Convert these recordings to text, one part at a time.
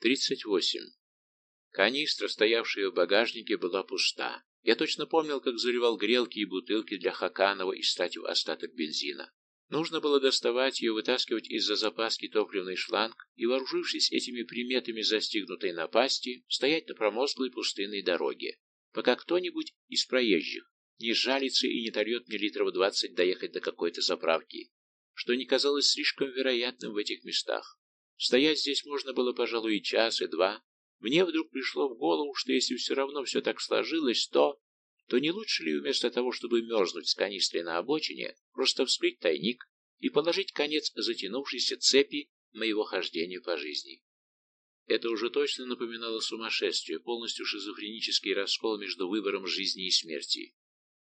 38. Канистра, стоявшая в багажнике, была пуста. Я точно помнил, как заливал грелки и бутылки для Хаканова, истратив остаток бензина. Нужно было доставать ее, вытаскивать из-за запаски топливный шланг и, вооружившись этими приметами застигнутой напасти, стоять на промозглой пустынной дороге, пока кто-нибудь из проезжих не жалится и не тольет мне литров двадцать доехать до какой-то заправки, что не казалось слишком вероятным в этих местах. Стоять здесь можно было, пожалуй, и час, и два. Мне вдруг пришло в голову, что если все равно все так сложилось, то... То не лучше ли вместо того, чтобы мерзнуть с канистрой на обочине, просто вскрыть тайник и положить конец затянувшейся цепи моего хождения по жизни? Это уже точно напоминало сумасшествие, полностью шизофренический раскол между выбором жизни и смерти.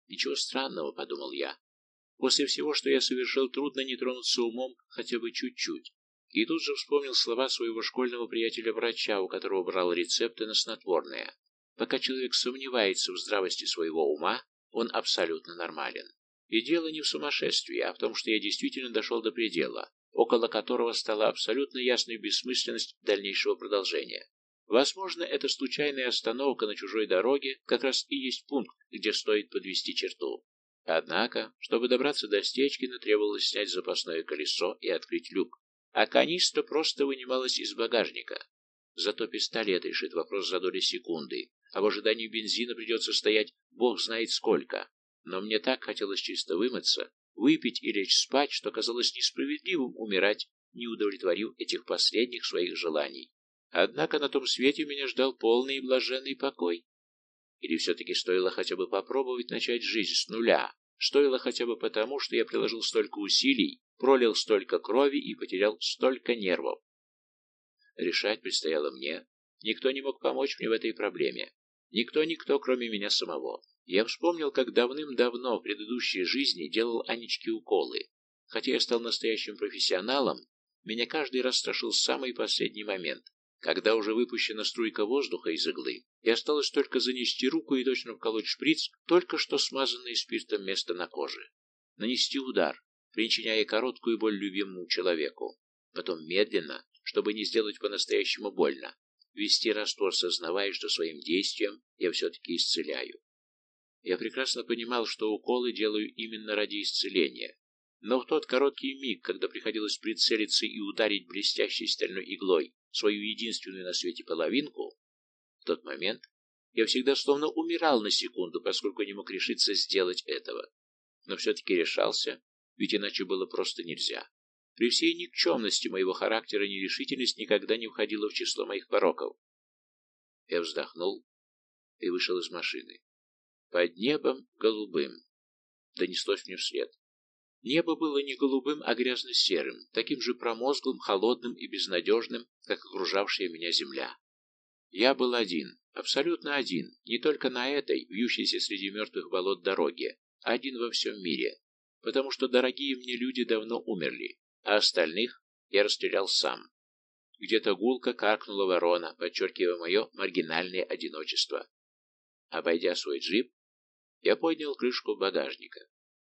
Ничего странного, подумал я. После всего, что я совершил, трудно не тронуться умом хотя бы чуть-чуть. И тут же вспомнил слова своего школьного приятеля-врача, у которого брал рецепты на снотворное. Пока человек сомневается в здравости своего ума, он абсолютно нормален. И дело не в сумасшествии, а в том, что я действительно дошел до предела, около которого стала абсолютно ясной бессмысленность дальнейшего продолжения. Возможно, эта случайная остановка на чужой дороге как раз и есть пункт, где стоит подвести черту. Однако, чтобы добраться до Стечкина, требовалось снять запасное колесо и открыть люк а канистра просто вынималась из багажника. Зато пистолет решит вопрос за доли секунды, а в ожидании бензина придется стоять бог знает сколько. Но мне так хотелось чисто вымыться, выпить и лечь спать, что казалось несправедливым умирать, не удовлетворив этих последних своих желаний. Однако на том свете меня ждал полный и блаженный покой. Или все-таки стоило хотя бы попробовать начать жизнь с нуля, стоило хотя бы потому, что я приложил столько усилий, пролил столько крови и потерял столько нервов. Решать предстояло мне. Никто не мог помочь мне в этой проблеме. Никто-никто, кроме меня самого. Я вспомнил, как давным-давно в предыдущей жизни делал Анечке уколы. Хотя я стал настоящим профессионалом, меня каждый раз страшил самый последний момент, когда уже выпущена струйка воздуха из иглы, и осталось только занести руку и точно вколоть шприц, только что смазанное спиртом место на коже. Нанести удар, причиняя короткую боль любимому человеку. Потом медленно, чтобы не сделать по-настоящему больно, ввести раствор, сознавая, что своим действием я все-таки исцеляю. Я прекрасно понимал, что уколы делаю именно ради исцеления. Но в тот короткий миг, когда приходилось прицелиться и ударить блестящей стальной иглой свою единственную на свете половинку, в тот момент я всегда словно умирал на секунду, поскольку не мог решиться сделать этого. Но все-таки решался ведь иначе было просто нельзя. При всей никчемности моего характера нерешительность никогда не входила в число моих пороков. Я вздохнул и вышел из машины. Под небом голубым. Донеслось мне вслед. Небо было не голубым, а грязно-серым, таким же промозглым, холодным и безнадежным, как окружавшая меня земля. Я был один, абсолютно один, не только на этой, вьющейся среди мертвых болот дороге, один во всем мире потому что дорогие мне люди давно умерли, а остальных я расстрелял сам. Где-то гулко каркнула ворона, подчеркивая мое маргинальное одиночество. Обойдя свой джип, я поднял крышку багажника.